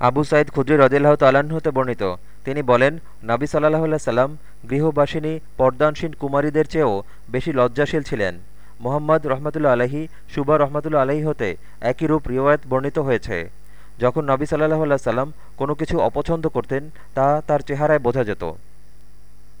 আবু সাইদ খুদ্রি রদিল্লাহ তাল্লাহ্ন হতে বর্ণিত। তিনি বলেন, নাবি সাল্লাহ সাল্লাম গৃহবাসিনী, পর্দানসীন কুমারীদের চেয়েও বেশি লজ্জাশীল ছিলেন। মোহাম্মদ রহমতুল্লা আলহী সুবা রহমতুল্লা আলহী হতে একই রূপ রিওয়ায়ত বর্ণিত হয়েছে। যখন নবী সাল্লাহ সাল্লাম কোনো কিছু অপছন্দ করতেন, তা তার চেহারায় বোঝা যেত।